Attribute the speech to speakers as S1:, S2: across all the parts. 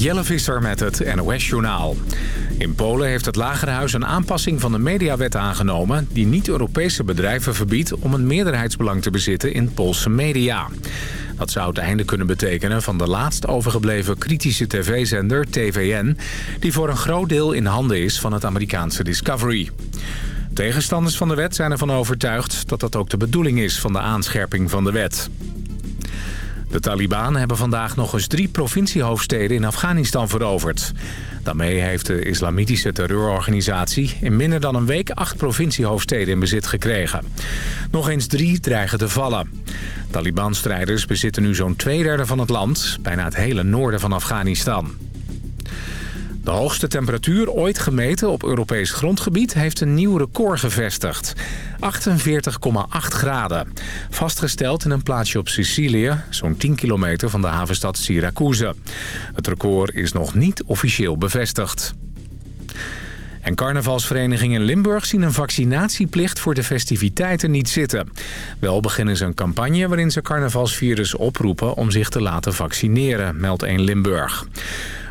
S1: Jelle Visser met het NOS-journaal. In Polen heeft het Lagerhuis een aanpassing van de mediawet aangenomen... die niet-Europese bedrijven verbiedt om een meerderheidsbelang te bezitten in Poolse media. Dat zou het einde kunnen betekenen van de laatst overgebleven kritische tv-zender TVN... die voor een groot deel in handen is van het Amerikaanse Discovery. Tegenstanders van de wet zijn ervan overtuigd dat dat ook de bedoeling is van de aanscherping van de wet. De Taliban hebben vandaag nog eens drie provinciehoofdsteden in Afghanistan veroverd. Daarmee heeft de islamitische terreurorganisatie in minder dan een week acht provinciehoofdsteden in bezit gekregen. Nog eens drie dreigen te vallen. Taliban-strijders bezitten nu zo'n twee derde van het land, bijna het hele noorden van Afghanistan. De hoogste temperatuur ooit gemeten op Europees grondgebied heeft een nieuw record gevestigd. 48,8 graden. Vastgesteld in een plaatsje op Sicilië, zo'n 10 kilometer van de havenstad Syracuse. Het record is nog niet officieel bevestigd. En carnavalsverenigingen in Limburg zien een vaccinatieplicht voor de festiviteiten niet zitten. Wel beginnen ze een campagne waarin ze carnavalsvirus oproepen om zich te laten vaccineren, meldt 1 Limburg.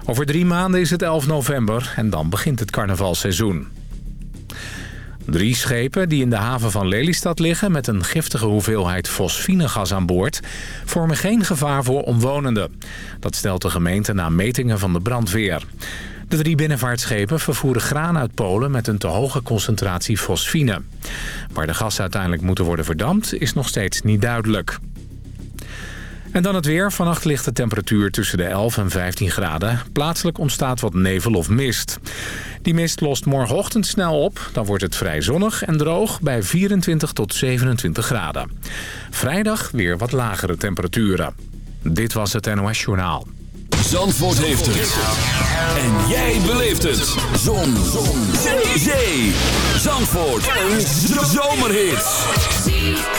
S1: Over drie maanden is het 11 november en dan begint het carnavalseizoen. Drie schepen die in de haven van Lelystad liggen... met een giftige hoeveelheid fosfinegas aan boord... vormen geen gevaar voor omwonenden. Dat stelt de gemeente na metingen van de brandweer. De drie binnenvaartschepen vervoeren graan uit Polen... met een te hoge concentratie fosfine. Waar de gas uiteindelijk moeten worden verdampt... is nog steeds niet duidelijk. En dan het weer. Vannacht ligt de temperatuur tussen de 11 en 15 graden. Plaatselijk ontstaat wat nevel of mist. Die mist lost morgenochtend snel op. Dan wordt het vrij zonnig en droog bij 24 tot 27 graden. Vrijdag weer wat lagere temperaturen. Dit was het NOS Journaal.
S2: Zandvoort heeft het. En jij beleeft het. Zon. Zon. Zee. Zandvoort. Een zomerhit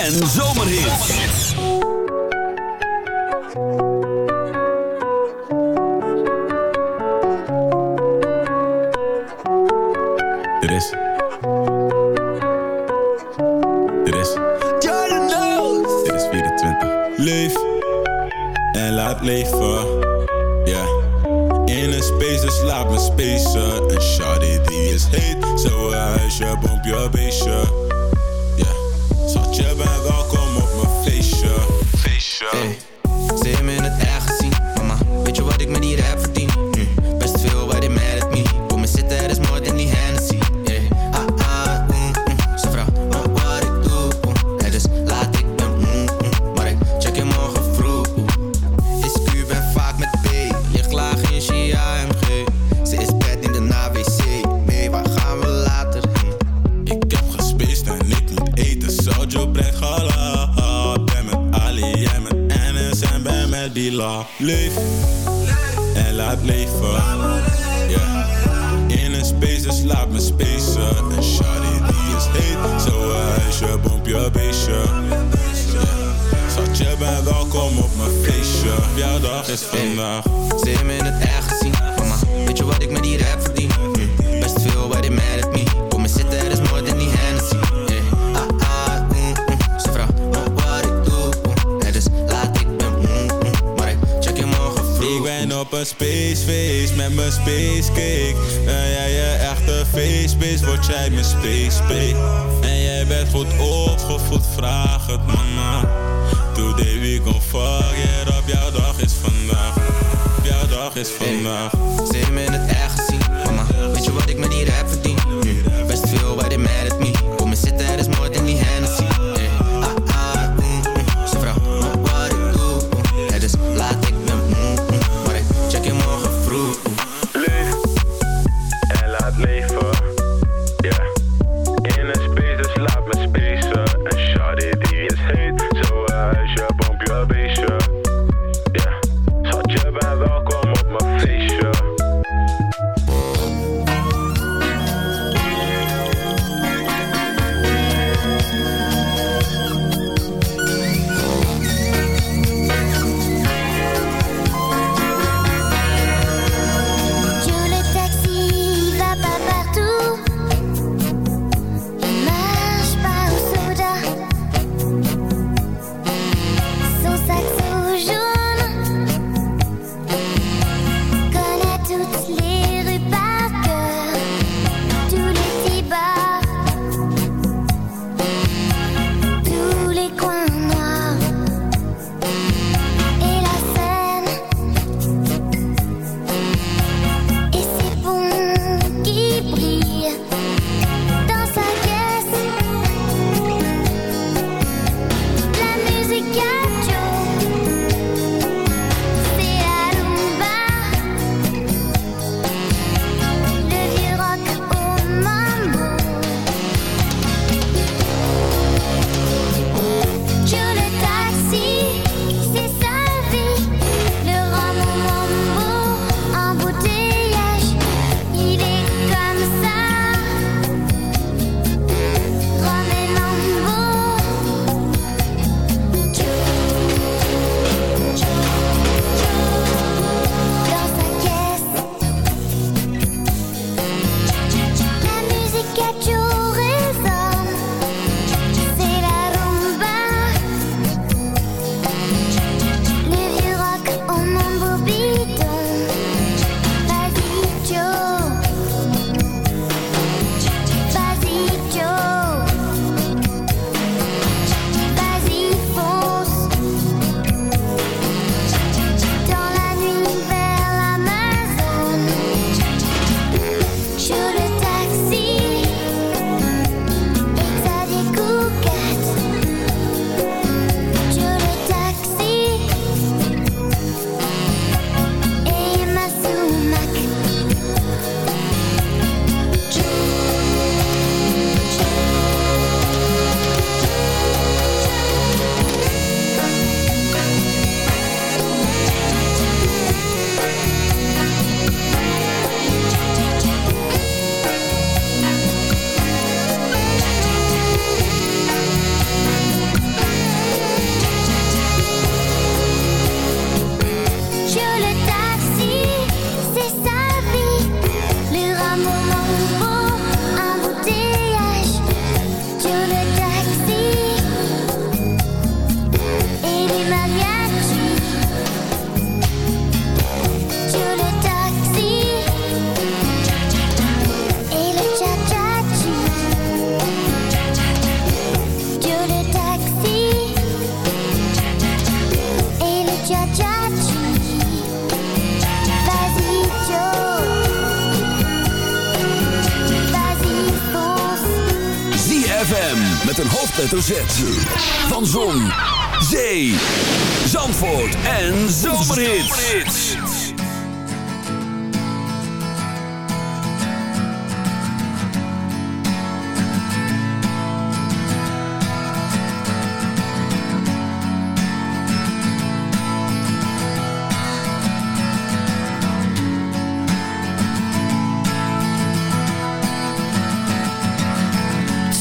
S2: En zomerhits.
S3: Dit is. Dit is. Dit is 24. Leef en laat leven. Ja. In een space, dus laat me spacen. Een shawty die is heet. Zo huisje, bompje, beestje Zat je bent welkom op mijn feestje. Feestje.
S4: Hey, ze me in het echt gezien, mama. Weet je wat ik met die heb verdien?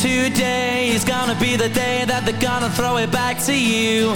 S5: Today is gonna be the day that they're gonna throw it back to you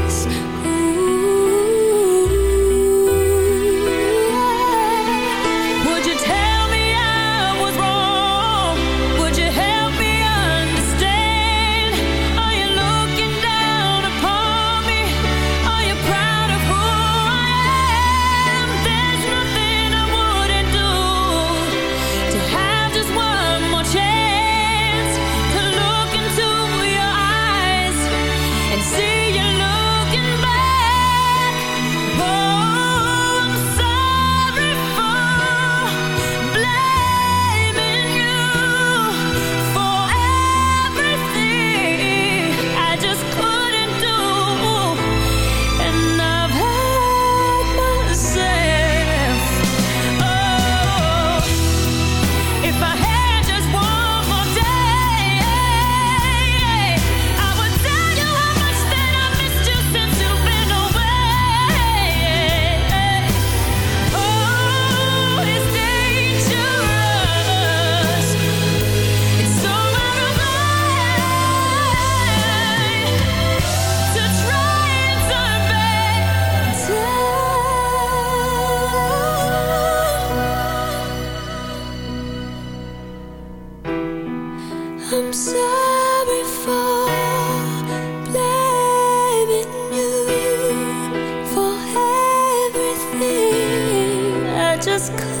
S6: just could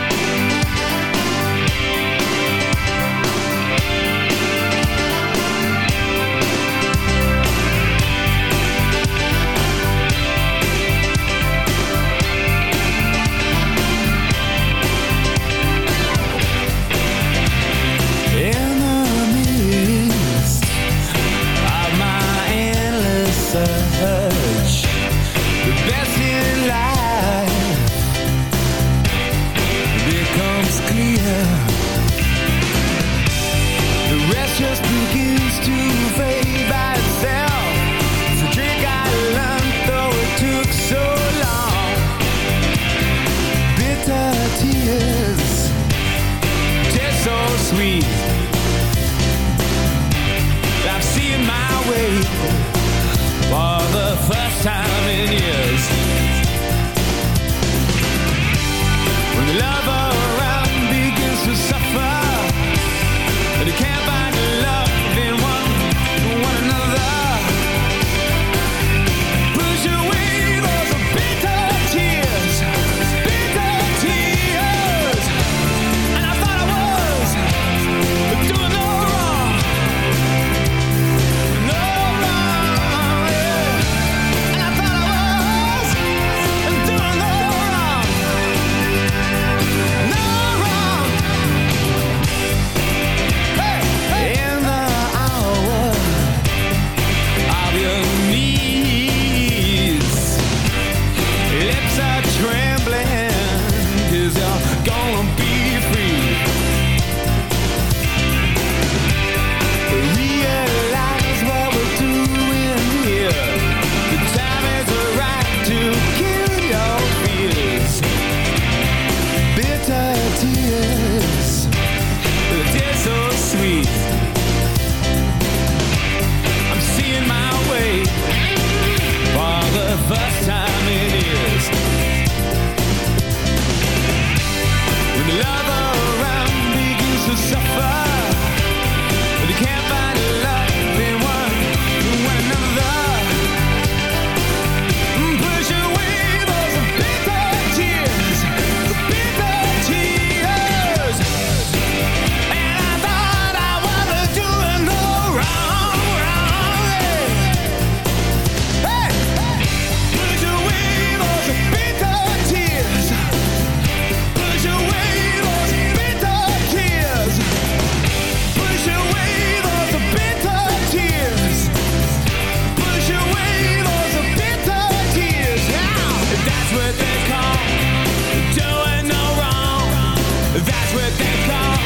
S6: that's what they call.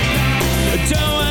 S6: Don't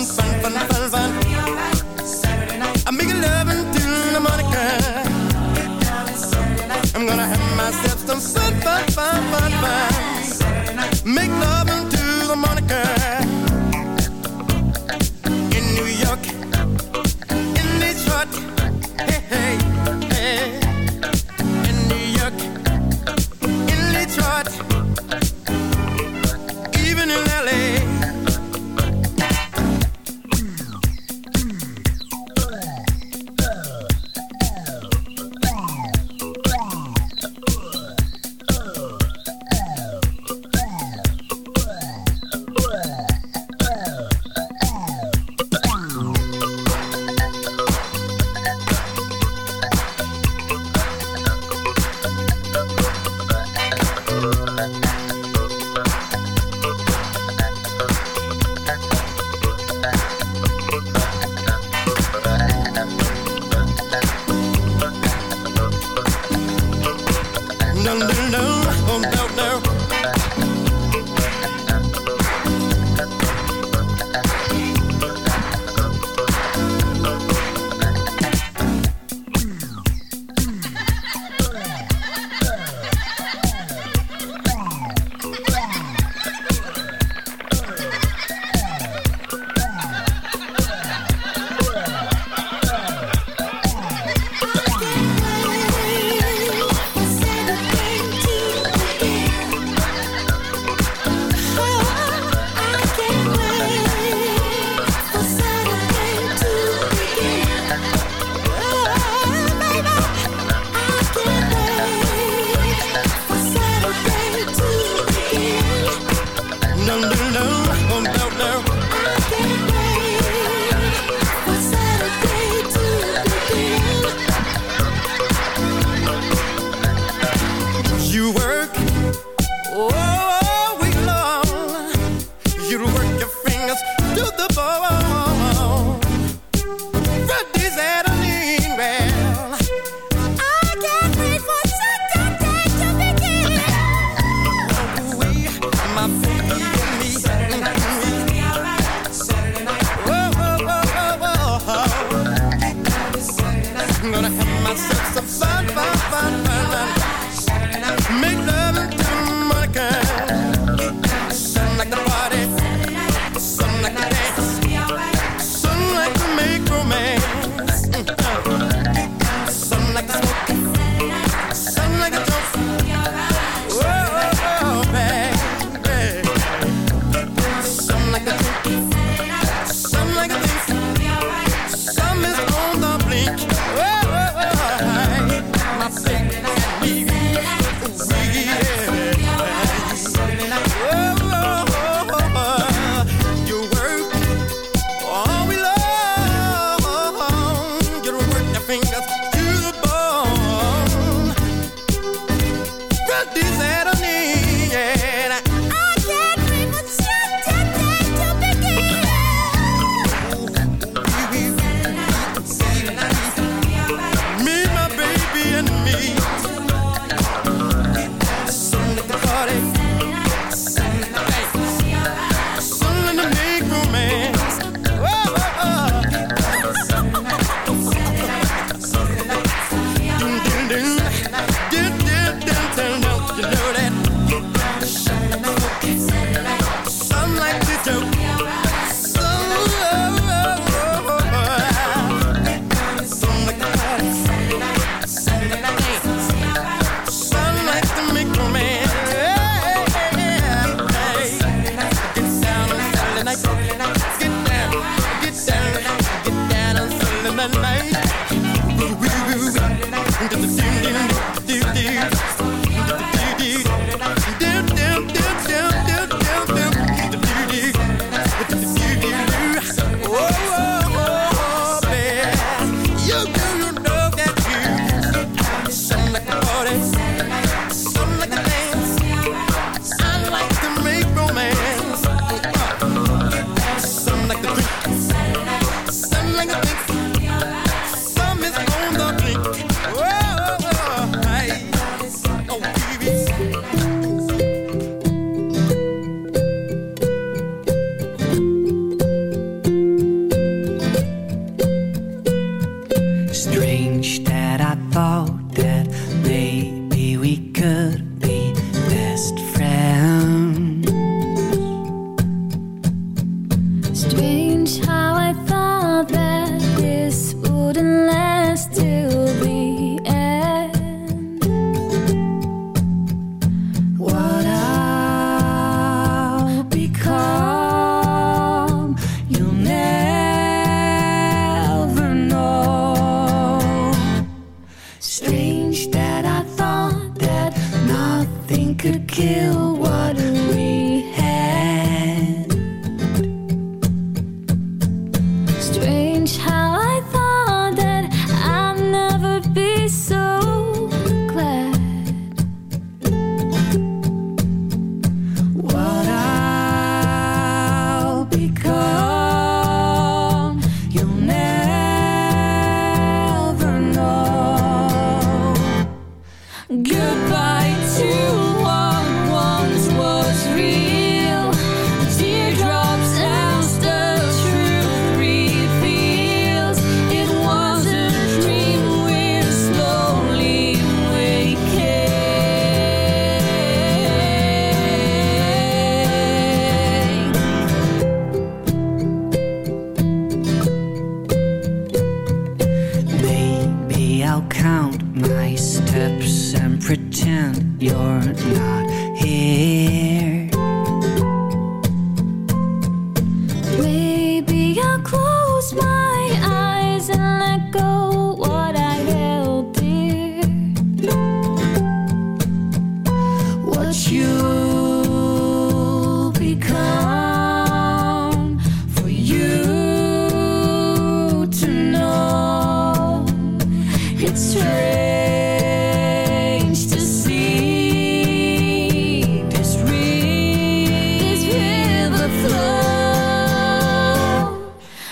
S6: some sun for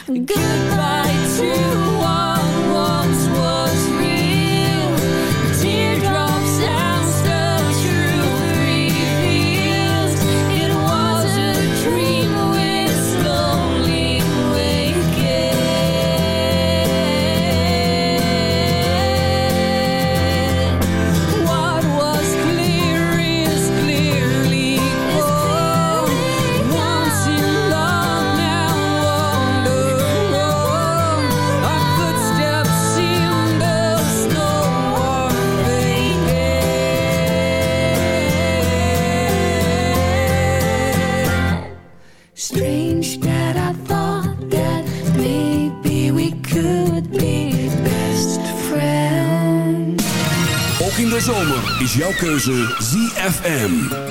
S6: Goodbye. Keuze ZFM.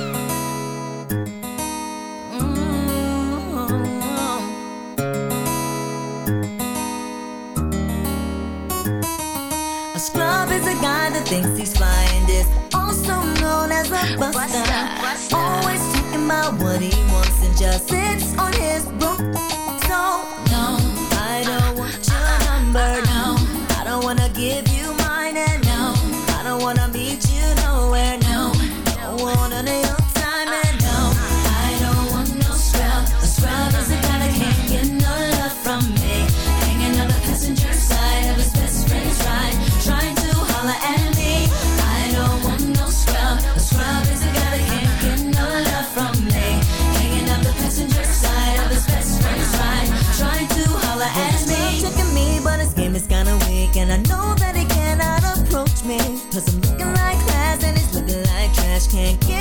S6: can't get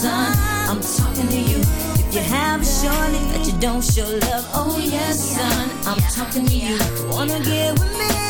S6: son. I'm talking to you. If you have a shown that you don't show love. Oh yes, son. I'm talking to you. Wanna get with me?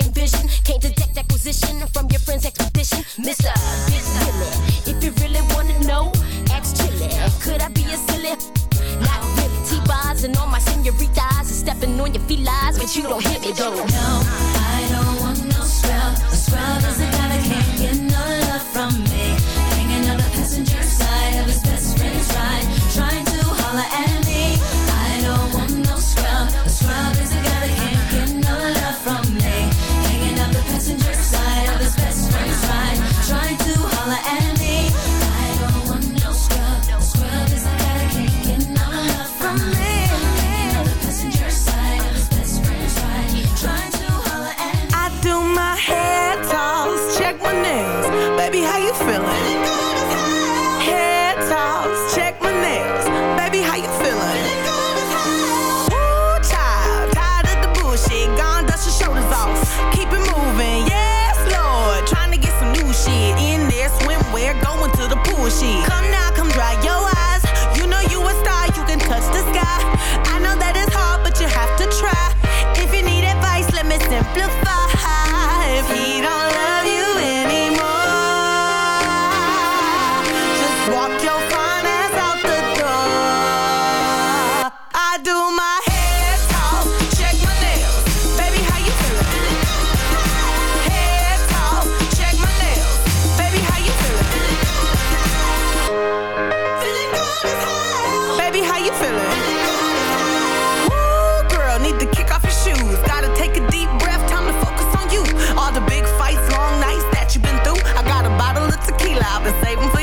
S6: The
S7: and save for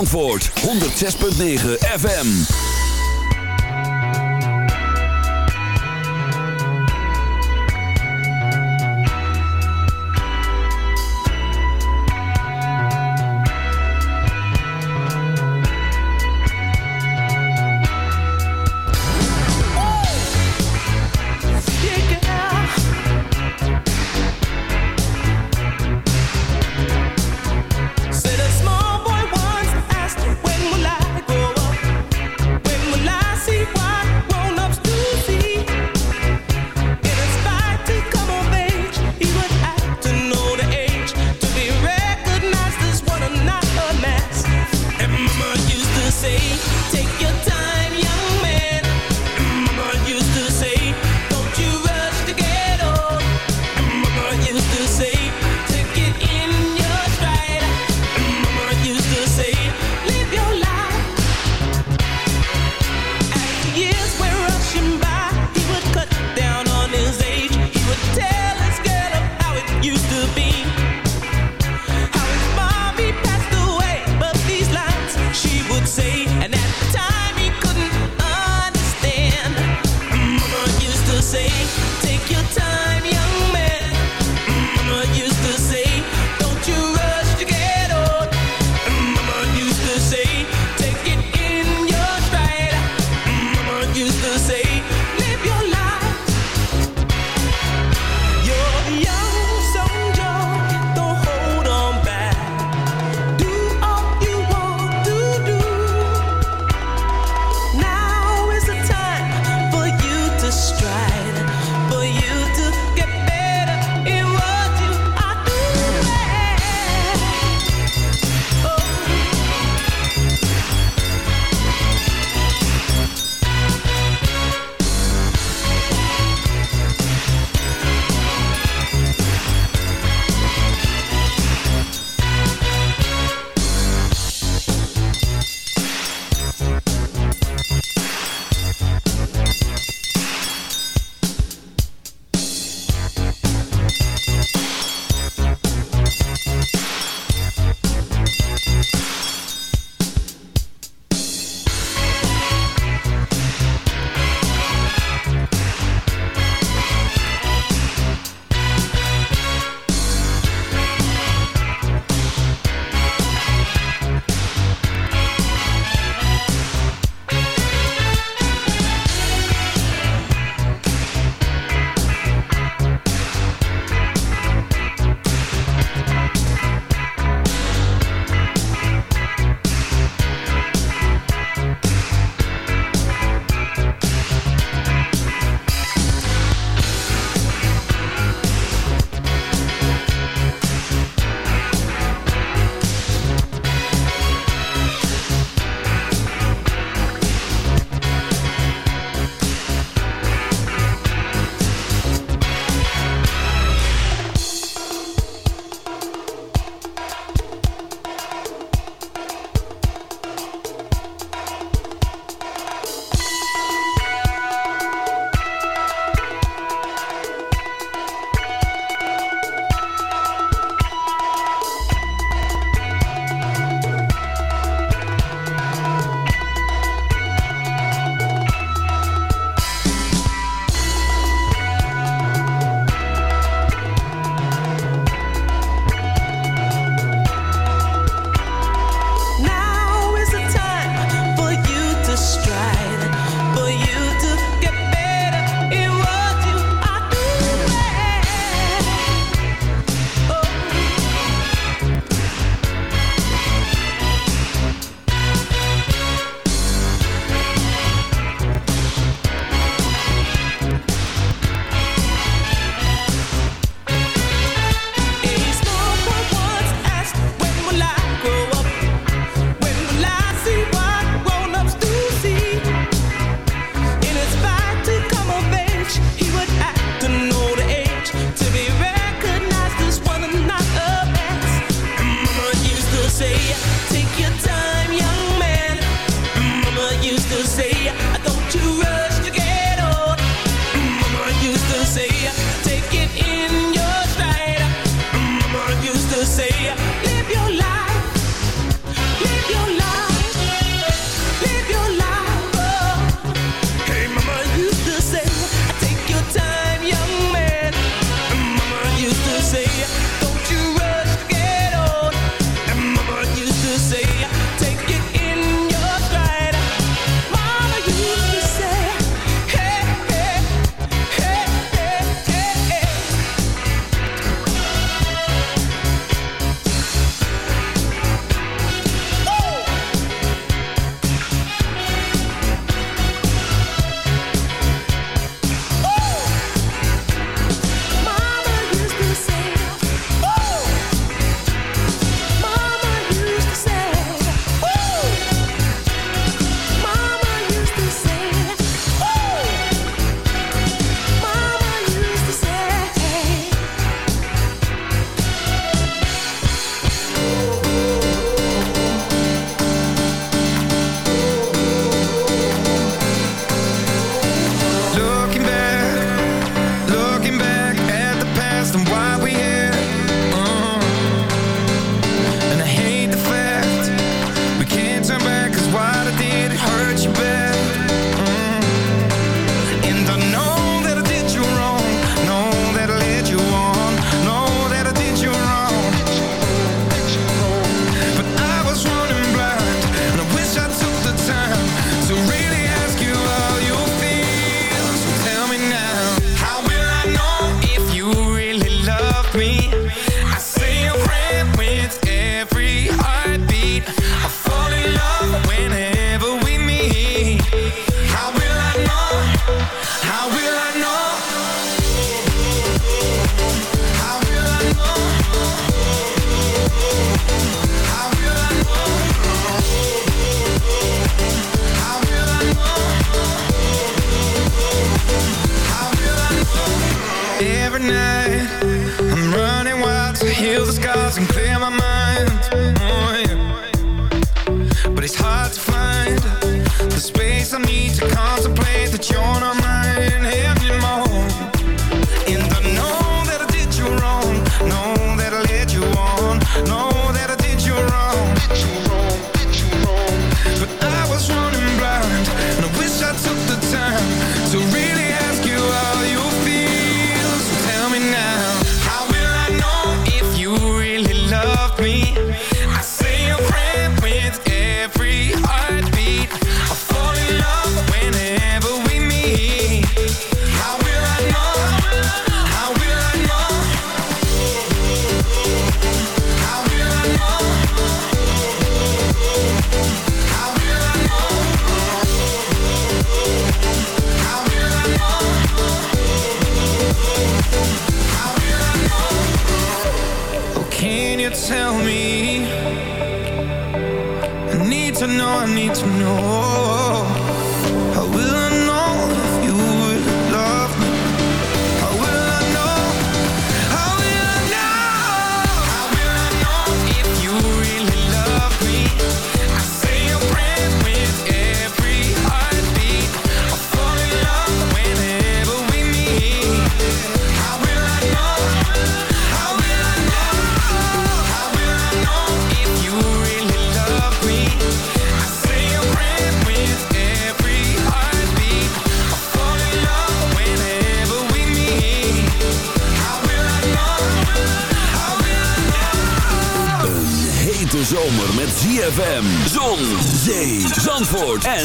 S8: ZFM's antwoord, 106.9 FM.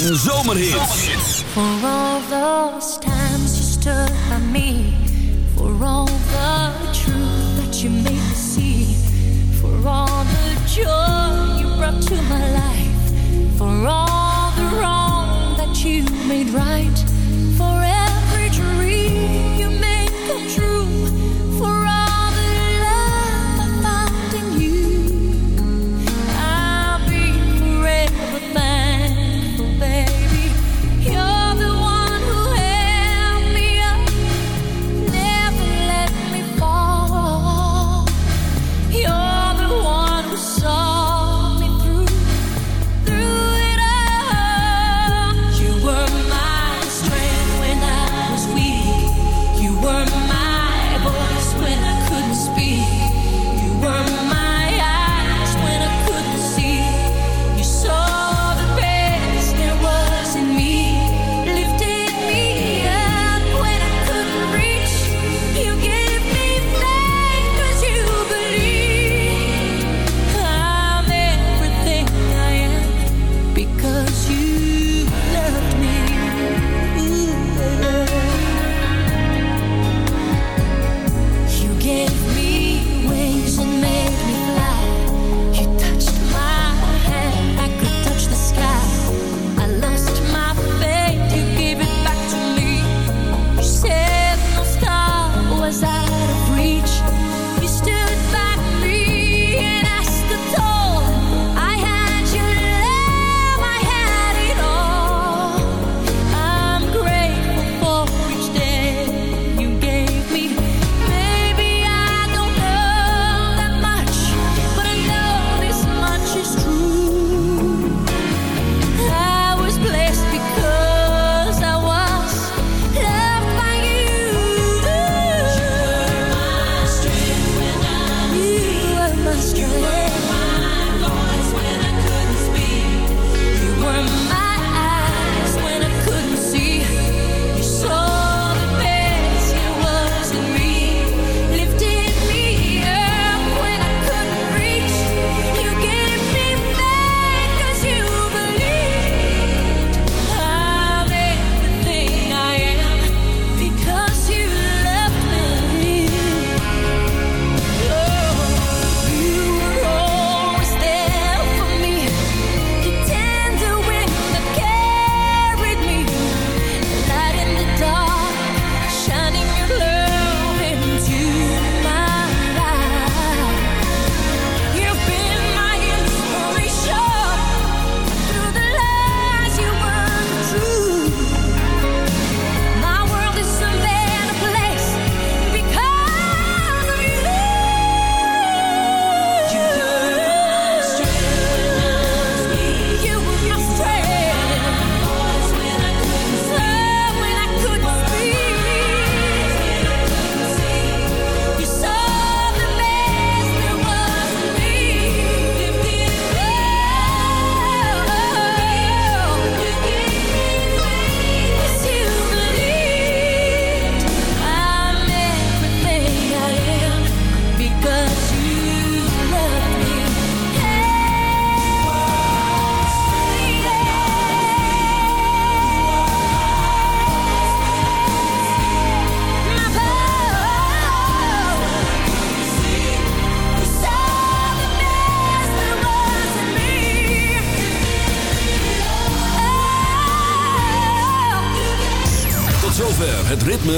S9: En zomerhits.